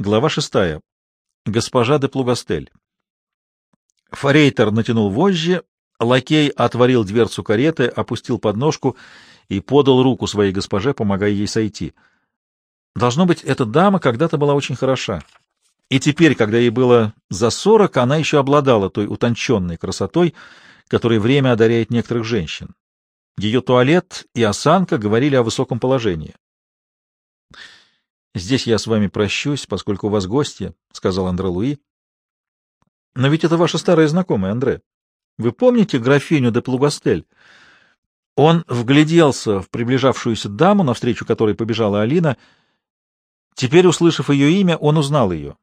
Глава шестая. Госпожа де Плугастель. Форейтер натянул вожжи, лакей отворил дверцу кареты, опустил подножку и подал руку своей госпоже, помогая ей сойти. Должно быть, эта дама когда-то была очень хороша. И теперь, когда ей было за сорок, она еще обладала той утонченной красотой, которой время одаряет некоторых женщин. Ее туалет и осанка говорили о высоком положении. Здесь я с вами прощусь, поскольку у вас гости, — сказал Андре Луи. — Но ведь это ваша старая знакомая, Андре. Вы помните графиню де Плугастель? Он вгляделся в приближавшуюся даму, навстречу которой побежала Алина. Теперь, услышав ее имя, он узнал ее.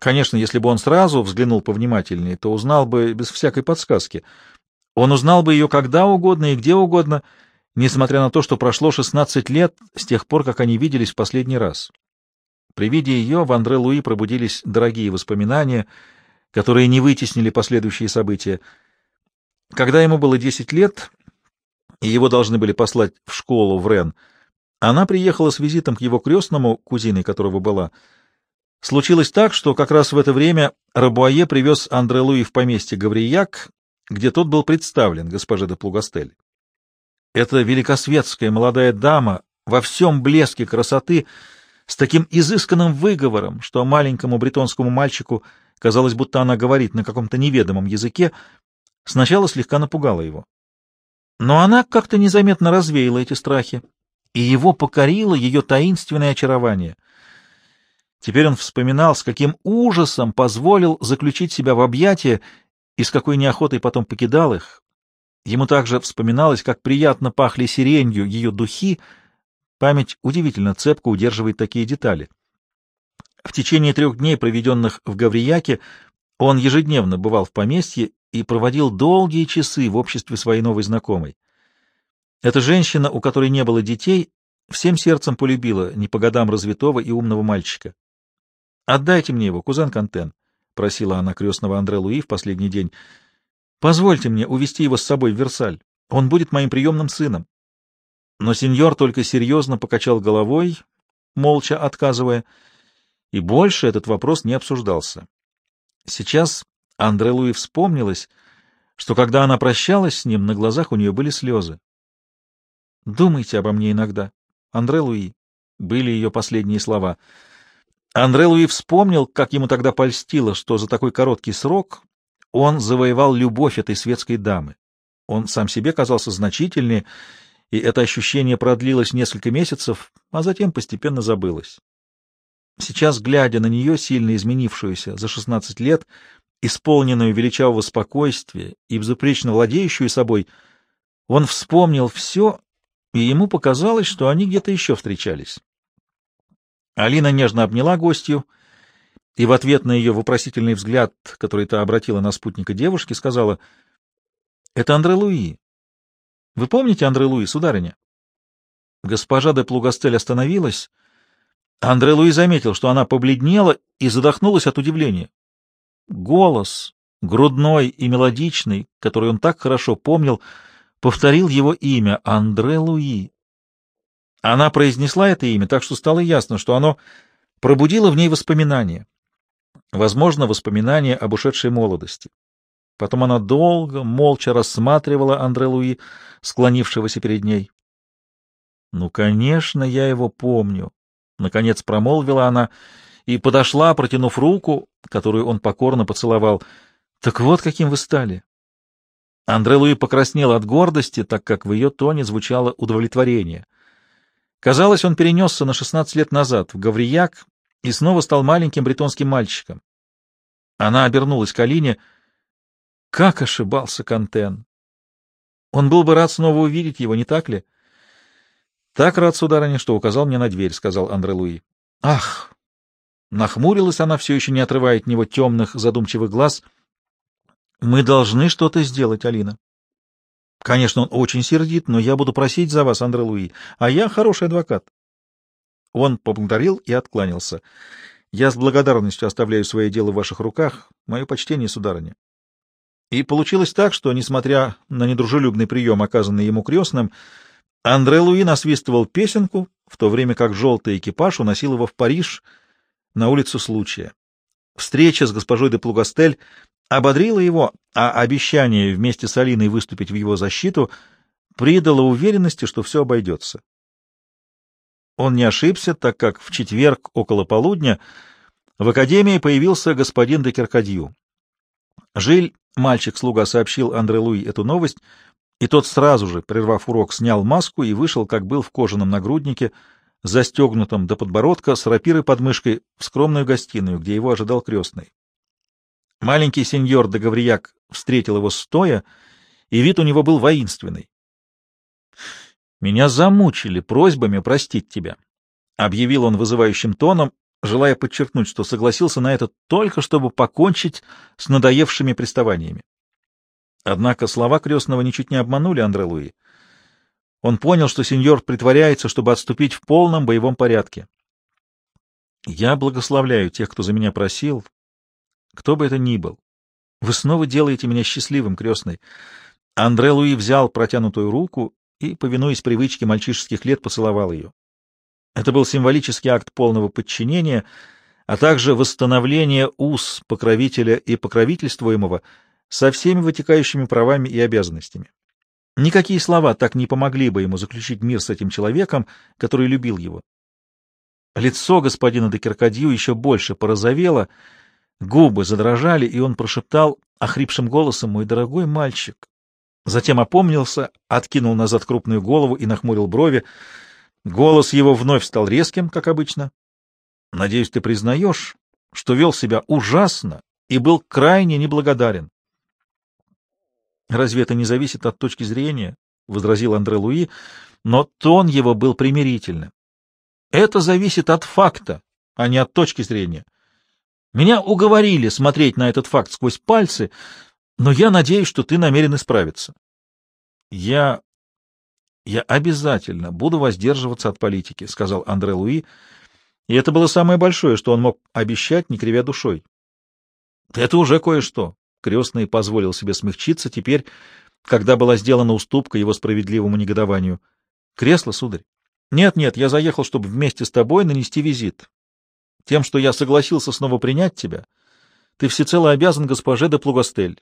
Конечно, если бы он сразу взглянул повнимательнее, то узнал бы без всякой подсказки. Он узнал бы ее когда угодно и где угодно — несмотря на то, что прошло 16 лет с тех пор, как они виделись в последний раз. При виде ее в Андре Луи пробудились дорогие воспоминания, которые не вытеснили последующие события. Когда ему было 10 лет, и его должны были послать в школу в Рен, она приехала с визитом к его крестному, кузиной которого была. Случилось так, что как раз в это время Рабуае привез Андре Луи в поместье Гаврияк, где тот был представлен госпоже де Плугастель. Эта великосветская молодая дама во всем блеске красоты, с таким изысканным выговором, что маленькому бретонскому мальчику казалось, будто она говорит на каком-то неведомом языке, сначала слегка напугала его. Но она как-то незаметно развеяла эти страхи, и его покорило ее таинственное очарование. Теперь он вспоминал, с каким ужасом позволил заключить себя в объятия и с какой неохотой потом покидал их, Ему также вспоминалось, как приятно пахли сиренью ее духи. Память удивительно цепко удерживает такие детали. В течение трех дней, проведенных в Гаврияке, он ежедневно бывал в поместье и проводил долгие часы в обществе своей новой знакомой. Эта женщина, у которой не было детей, всем сердцем полюбила не по годам развитого и умного мальчика. «Отдайте мне его, кузен Кантен», — просила она крестного Андре Луи в последний день, — Позвольте мне увести его с собой в Версаль. Он будет моим приемным сыном. Но сеньор только серьезно покачал головой, молча отказывая, и больше этот вопрос не обсуждался. Сейчас Андре Луи вспомнилось, что когда она прощалась с ним, на глазах у нее были слезы. «Думайте обо мне иногда, Андре Луи», — были ее последние слова. Андре Луи вспомнил, как ему тогда польстило, что за такой короткий срок он завоевал любовь этой светской дамы. Он сам себе казался значительнее, и это ощущение продлилось несколько месяцев, а затем постепенно забылось. Сейчас, глядя на нее, сильно изменившуюся за шестнадцать лет, исполненную величавого спокойствия и безупречно владеющую собой, он вспомнил все, и ему показалось, что они где-то еще встречались. Алина нежно обняла гостью, и в ответ на ее вопросительный взгляд, который та обратила на спутника девушки, сказала, «Это Андре Луи. Вы помните Андре Луи, сударыня?» Госпожа де Плугастель остановилась. Андре Луи заметил, что она побледнела и задохнулась от удивления. Голос, грудной и мелодичный, который он так хорошо помнил, повторил его имя — Андре Луи. Она произнесла это имя, так что стало ясно, что оно пробудило в ней воспоминания. Возможно, воспоминания об ушедшей молодости. Потом она долго, молча рассматривала Андре Луи, склонившегося перед ней. — Ну, конечно, я его помню, — наконец промолвила она и подошла, протянув руку, которую он покорно поцеловал. — Так вот, каким вы стали. Андре Луи покраснел от гордости, так как в ее тоне звучало удовлетворение. Казалось, он перенесся на шестнадцать лет назад в Гаврияк и снова стал маленьким бретонским мальчиком. Она обернулась к Алине. Как ошибался Кантен! Он был бы рад снова увидеть его, не так ли? — Так рад, сударыня, что указал мне на дверь, — сказал Андре Луи. — Ах! Нахмурилась она, все еще не отрывая от него темных, задумчивых глаз. — Мы должны что-то сделать, Алина. — Конечно, он очень сердит, но я буду просить за вас, Андре Луи, а я хороший адвокат. Он поблагодарил и откланялся. «Я с благодарностью оставляю свое дело в ваших руках. Мое почтение, сударыня». И получилось так, что, несмотря на недружелюбный прием, оказанный ему крестным, Андре Луи насвистывал песенку, в то время как желтый экипаж уносил его в Париж, на улицу случая. Встреча с госпожой де Плугастель ободрила его, а обещание вместе с Алиной выступить в его защиту придало уверенности, что все обойдется. Он не ошибся, так как в четверг около полудня в академии появился господин де Керкадью. Жиль, мальчик-слуга, сообщил Андре Луи эту новость, и тот сразу же, прервав урок, снял маску и вышел, как был в кожаном нагруднике, застегнутом до подбородка, с рапирой под мышкой, в скромную гостиную, где его ожидал крестный. Маленький сеньор де Гаврияк встретил его стоя, и вид у него был воинственный. «Меня замучили просьбами простить тебя», — объявил он вызывающим тоном, желая подчеркнуть, что согласился на это только, чтобы покончить с надоевшими приставаниями. Однако слова крестного ничуть не обманули Андре Луи. Он понял, что сеньор притворяется, чтобы отступить в полном боевом порядке. «Я благословляю тех, кто за меня просил, кто бы это ни был. Вы снова делаете меня счастливым, крестный». Андре Луи взял протянутую руку и, повинуясь привычке мальчишеских лет, поцеловал ее. Это был символический акт полного подчинения, а также восстановление уз покровителя и покровительствуемого со всеми вытекающими правами и обязанностями. Никакие слова так не помогли бы ему заключить мир с этим человеком, который любил его. Лицо господина де Киркадью еще больше порозовело, губы задрожали, и он прошептал охрипшим голосом «Мой дорогой мальчик». Затем опомнился, откинул назад крупную голову и нахмурил брови. Голос его вновь стал резким, как обычно. «Надеюсь, ты признаешь, что вел себя ужасно и был крайне неблагодарен. Разве это не зависит от точки зрения? — возразил Андре Луи, но тон его был примирительным. Это зависит от факта, а не от точки зрения. Меня уговорили смотреть на этот факт сквозь пальцы, но я надеюсь, что ты намерен исправиться. Я... я обязательно буду воздерживаться от политики, — сказал Андре Луи, и это было самое большое, что он мог обещать, не кривя душой. Это уже кое-что. Крестный позволил себе смягчиться теперь, когда была сделана уступка его справедливому негодованию. «Кресло, сударь?» «Нет-нет, я заехал, чтобы вместе с тобой нанести визит. Тем, что я согласился снова принять тебя, ты всецело обязан госпоже де Плугостель.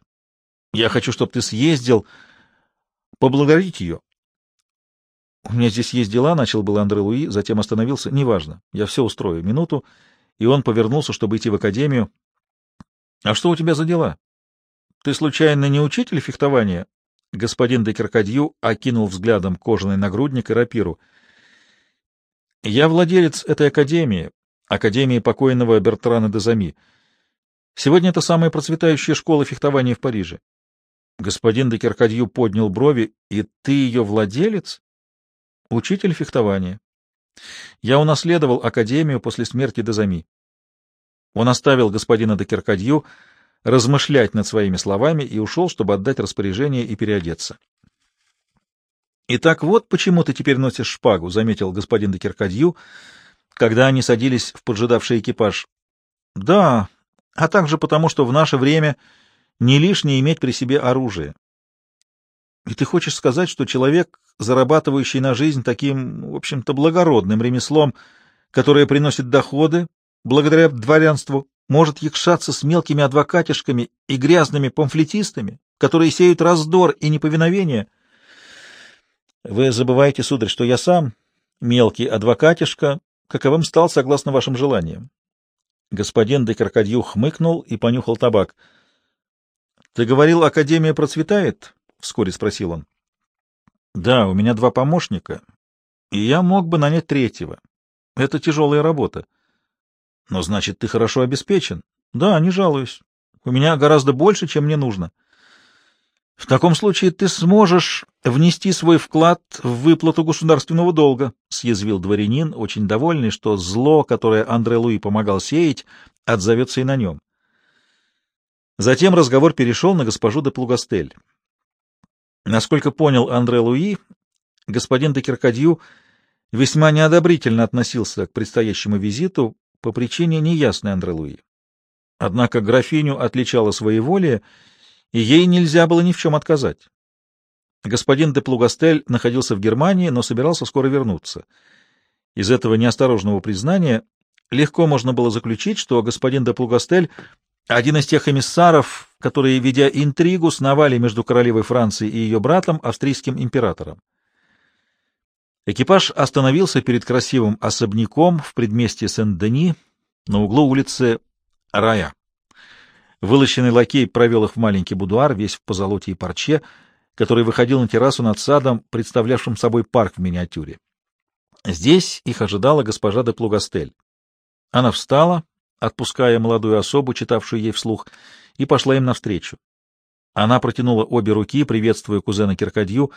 Я хочу, чтобы ты съездил поблагодарить ее». «У меня здесь есть дела», — начал был Андре Луи, затем остановился. «Неважно, я все устрою. Минуту». И он повернулся, чтобы идти в академию. «А что у тебя за дела?» Ты случайно не учитель фехтования? Господин де Киркадью окинул взглядом кожаный нагрудник и рапиру. Я владелец этой академии, академии покойного Бертрана де Зами. Сегодня это самая процветающая школа фехтования в Париже. Господин де Киркадью поднял брови. И ты ее владелец? Учитель фехтования. Я унаследовал академию после смерти Дезами. Он оставил господина де Киркадью, размышлять над своими словами и ушел, чтобы отдать распоряжение и переодеться. «Итак, вот почему ты теперь носишь шпагу», — заметил господин де Киркадью, когда они садились в поджидавший экипаж. «Да, а также потому, что в наше время не лишнее иметь при себе оружие. И ты хочешь сказать, что человек, зарабатывающий на жизнь таким, в общем-то, благородным ремеслом, которое приносит доходы, благодаря дворянству, может якшаться с мелкими адвокатишками и грязными памфлетистами, которые сеют раздор и неповиновение. Вы забываете, сударь, что я сам мелкий адвокатишка, каковым стал согласно вашим желаниям. Господин де Крокодью хмыкнул и понюхал табак. — Ты говорил, Академия процветает? — вскоре спросил он. — Да, у меня два помощника, и я мог бы нанять третьего. Это тяжелая работа. Но значит, ты хорошо обеспечен. Да, не жалуюсь. У меня гораздо больше, чем мне нужно. В таком случае ты сможешь внести свой вклад в выплату государственного долга, съязвил дворянин, очень довольный, что зло, которое Андре Луи помогал сеять, отзовется и на нем. Затем разговор перешел на госпожу де Плугастель. Насколько понял Андре Луи, господин де Киркадью весьма неодобрительно относился к предстоящему визиту, по причине неясной Андре Луи. Однако графиню отличала своеволие, и ей нельзя было ни в чем отказать. Господин де Плугастель находился в Германии, но собирался скоро вернуться. Из этого неосторожного признания легко можно было заключить, что господин де Плугастель — один из тех эмиссаров, которые, ведя интригу, сновали между королевой Франции и ее братом, австрийским императором. Экипаж остановился перед красивым особняком в предместье Сен-Дени на углу улицы Рая. Вылощенный лакей провел их в маленький будуар, весь в позолоте и парче, который выходил на террасу над садом, представлявшим собой парк в миниатюре. Здесь их ожидала госпожа де Плугастель. Она встала, отпуская молодую особу, читавшую ей вслух, и пошла им навстречу. Она протянула обе руки, приветствуя кузена Киркадью.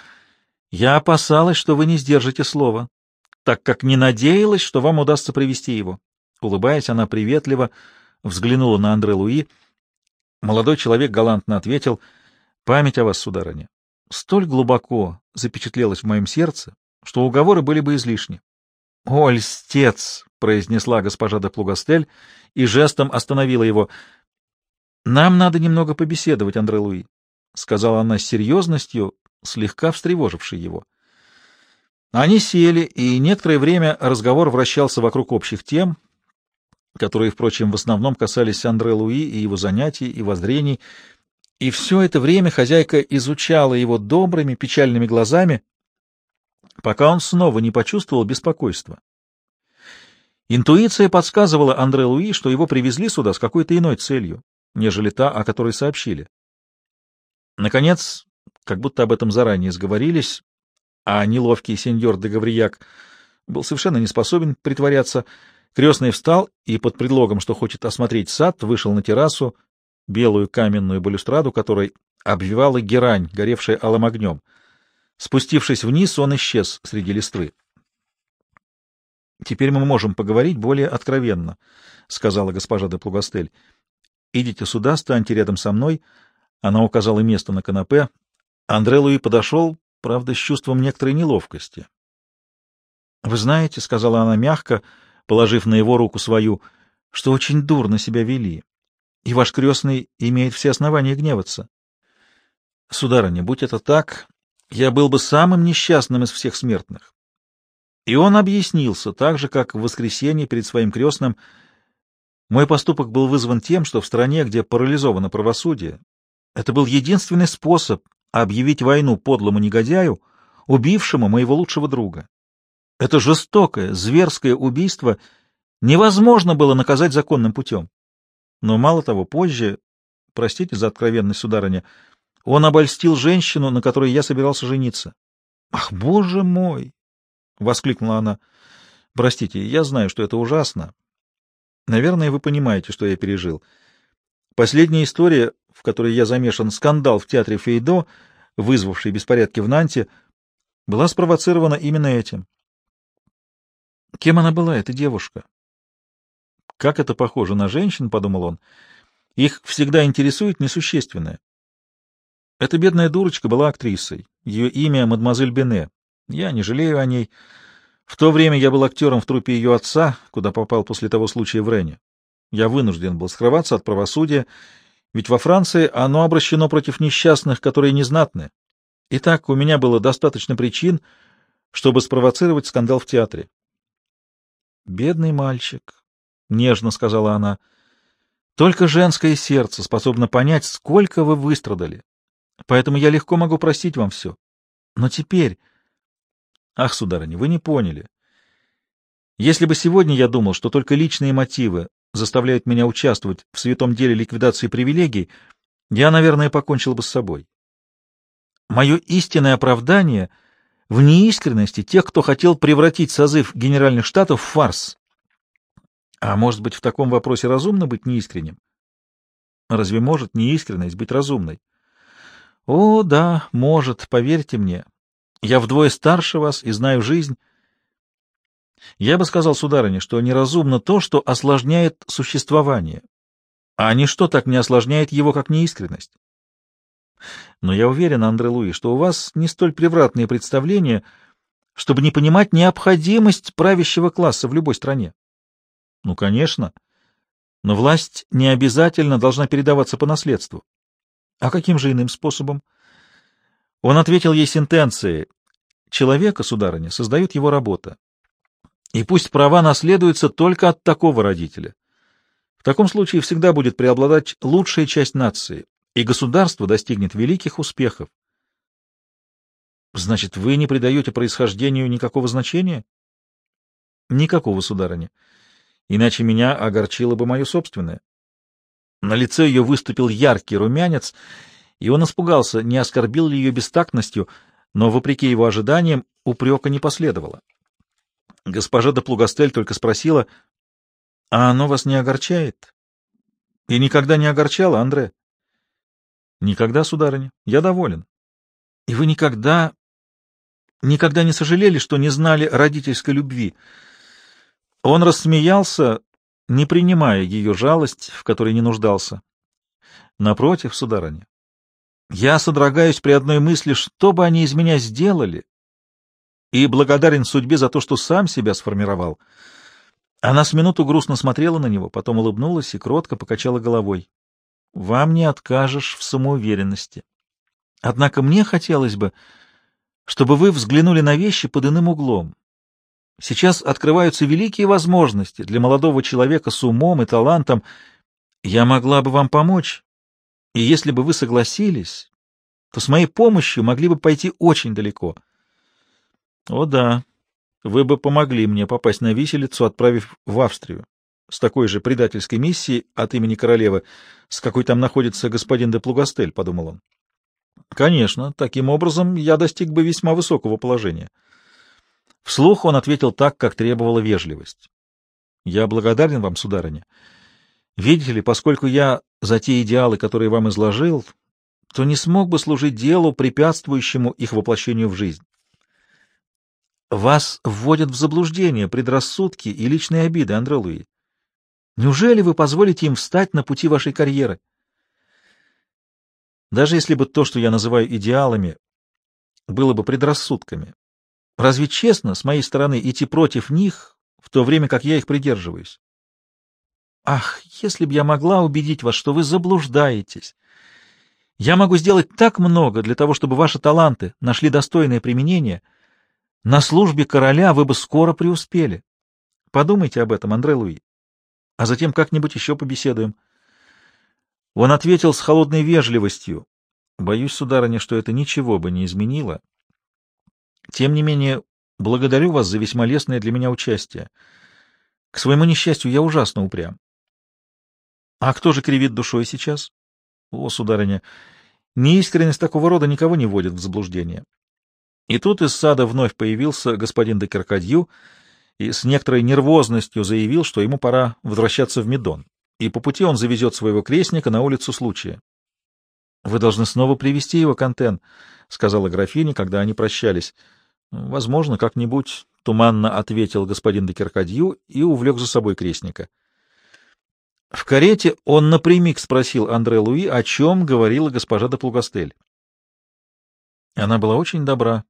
«Я опасалась, что вы не сдержите слова, так как не надеялась, что вам удастся привести его». Улыбаясь, она приветливо взглянула на Андре Луи. Молодой человек галантно ответил, «Память о вас, сударыня, столь глубоко запечатлелась в моем сердце, что уговоры были бы излишни. — О, льстец! — произнесла госпожа де Плугастель и жестом остановила его. — Нам надо немного побеседовать, Андре Луи, — сказала она с серьезностью, слегка встревожившей его. Они сели, и некоторое время разговор вращался вокруг общих тем, которые, впрочем, в основном касались Андре Луи и его занятий и воззрений, и все это время хозяйка изучала его добрыми, печальными глазами, пока он снова не почувствовал беспокойства. Интуиция подсказывала Андре Луи, что его привезли сюда с какой-то иной целью, нежели та, о которой сообщили. Наконец, как будто об этом заранее сговорились, а неловкий сеньор де Гаврияк был совершенно не способен притворяться, крестный встал и под предлогом, что хочет осмотреть сад, вышел на террасу, белую каменную балюстраду, которой обвивала герань, горевшая алым огнем — Спустившись вниз, он исчез среди листвы. — Теперь мы можем поговорить более откровенно, — сказала госпожа де Плугастель. — Идите сюда, станьте рядом со мной. Она указала место на канапе. Андре Луи подошел, правда, с чувством некоторой неловкости. — Вы знаете, — сказала она мягко, положив на его руку свою, — что очень дурно себя вели, и ваш крестный имеет все основания гневаться. — Сударыня, будь это так, я был бы самым несчастным из всех смертных. И он объяснился, так же, как в воскресенье перед своим крестным. Мой поступок был вызван тем, что в стране, где парализовано правосудие, это был единственный способ объявить войну подлому негодяю, убившему моего лучшего друга. Это жестокое, зверское убийство невозможно было наказать законным путем. Но мало того, позже, простите за откровенность, сударыня, он обольстил женщину, на которой я собирался жениться. — Ах, боже мой! — воскликнула она. — Простите, я знаю, что это ужасно. Наверное, вы понимаете, что я пережил. Последняя история, в которой я замешан, скандал в театре Фейдо, вызвавший беспорядки в Нанте, была спровоцирована именно этим. Кем она была, эта девушка? Как это похоже на женщин, — подумал он. Их всегда интересует несущественное. Эта бедная дурочка была актрисой. Ее имя — мадемуазель Бене. Я не жалею о ней. В то время я был актером в труппе ее отца, куда попал после того случая в Рене. Я вынужден был скрываться от правосудия, ведь во Франции оно обращено против несчастных, которые незнатны. Итак, у меня было достаточно причин, чтобы спровоцировать скандал в театре. «Бедный мальчик», — нежно сказала она, — «только женское сердце способно понять, сколько вы выстрадали. Поэтому я легко могу простить вам все. Но теперь... Ах, сударыня, вы не поняли. Если бы сегодня я думал, что только личные мотивы заставляют меня участвовать в святом деле ликвидации привилегий, я, наверное, покончил бы с собой. Мое истинное оправдание в неискренности тех, кто хотел превратить созыв Генеральных Штатов в фарс. А может быть, в таком вопросе разумно быть неискренним? Разве может неискренность быть разумной? О, да, может, поверьте мне. Я вдвое старше вас и знаю жизнь. Я бы сказал, сударыня, что неразумно то, что осложняет существование, а ничто так не осложняет его, как неискренность. Но я уверен, Андре Луи, что у вас не столь превратные представления, чтобы не понимать необходимость правящего класса в любой стране. Ну, конечно. Но власть не обязательно должна передаваться по наследству. А каким же иным способом? Он ответил ей сентенцией. Человека, сударыня, создает его работа. И пусть права наследуются только от такого родителя. В таком случае всегда будет преобладать лучшая часть нации, и государство достигнет великих успехов. Значит, вы не придаете происхождению никакого значения? Никакого, сударыня. Иначе меня огорчило бы мое собственное. На лице ее выступил яркий румянец, и он испугался, не оскорбил ли ее бестактностью, но, вопреки его ожиданиям, упрека не последовало. Госпожа де Плугастель только спросила, «А оно вас не огорчает?» «И никогда не огорчало, Андре?» «Никогда, сударыня. Я доволен. И вы никогда, никогда не сожалели, что не знали родительской любви?» Он рассмеялся, не принимая ее жалость, в которой не нуждался. Напротив, сударыня, я содрогаюсь при одной мысли, что бы они из меня сделали, и благодарен судьбе за то, что сам себя сформировал. Она с минуту грустно смотрела на него, потом улыбнулась и кротко покачала головой. — Вам не откажешь в самоуверенности. Однако мне хотелось бы, чтобы вы взглянули на вещи под иным углом. Сейчас открываются великие возможности для молодого человека с умом и талантом. Я могла бы вам помочь, и если бы вы согласились, то с моей помощью могли бы пойти очень далеко. О да, вы бы помогли мне попасть на виселицу, отправив в Австрию с такой же предательской миссией от имени королевы, с какой там находится господин де Плугастель, — подумал он. Конечно, таким образом я достиг бы весьма высокого положения. Вслух он ответил так, как требовала вежливость. Я благодарен вам, сударыня. Видите ли, поскольку я за те идеалы, которые вам изложил, то не смог бы служить делу, препятствующему их воплощению в жизнь. Вас вводят в заблуждение предрассудки и личные обиды, Андре Луи. Неужели вы позволите им встать на пути вашей карьеры? Даже если бы то, что я называю идеалами, было бы предрассудками, разве честно с моей стороны идти против них, в то время как я их придерживаюсь? Ах, если б я могла убедить вас, что вы заблуждаетесь! Я могу сделать так много для того, чтобы ваши таланты нашли достойное применение — на службе короля вы бы скоро преуспели. Подумайте об этом, Андре Луи. А затем как-нибудь еще побеседуем. Он ответил с холодной вежливостью. Боюсь, сударыня, что это ничего бы не изменило. Тем не менее, благодарю вас за весьма лестное для меня участие. К своему несчастью, я ужасно упрям. А кто же кривит душой сейчас? О, сударыня, неискренность такого рода никого не вводит в заблуждение. И тут из сада вновь появился господин де Керкадью и с некоторой нервозностью заявил, что ему пора возвращаться в Медон, и по пути он завезет своего крестника на улицу случая. — Вы должны снова привести его, Кантен, — сказала графиня, когда они прощались. — Возможно, как-нибудь, — туманно ответил господин де Керкадью и увлек за собой крестника. В карете он напрямик спросил Андре Луи, о чем говорила госпожа де Плугастель. Она была очень добра,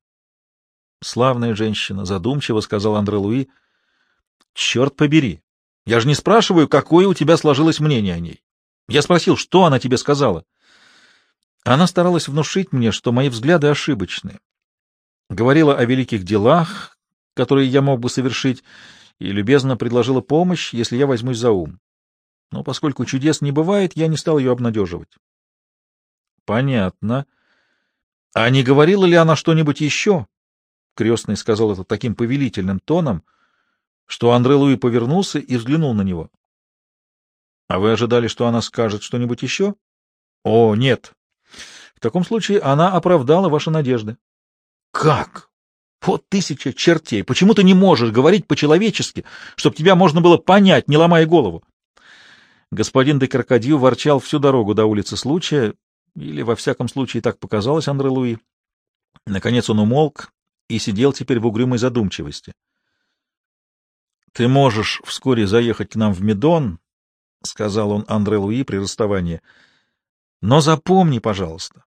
Славная женщина, задумчиво сказал Андре Луи. Черт побери! Я же не спрашиваю, какое у тебя сложилось мнение о ней. Я спросил, что она тебе сказала. Она старалась внушить мне, что мои взгляды ошибочны. Говорила о великих делах, которые я мог бы совершить, и любезно предложила помощь, если я возьмусь за ум. Но поскольку чудес не бывает, я не стал ее обнадеживать. — Понятно. А не говорила ли она что-нибудь еще? Крестный сказал это таким повелительным тоном, что Андре Луи повернулся и взглянул на него. — А вы ожидали, что она скажет что-нибудь еще? — О, нет. В таком случае она оправдала ваши надежды. — Как? Вот тысяча чертей! Почему ты не можешь говорить по-человечески, чтобы тебя можно было понять, не ломая голову? Господин де Крокодил ворчал всю дорогу до улицы случая, или, во всяком случае, так показалось Андре Луи. Наконец он умолк и сидел теперь в угрюмой задумчивости. — Ты можешь вскоре заехать к нам в Медон, — сказал он Андре Луи при расставании. — Но запомни, пожалуйста,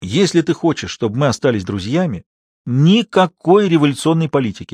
если ты хочешь, чтобы мы остались друзьями, никакой революционной политики.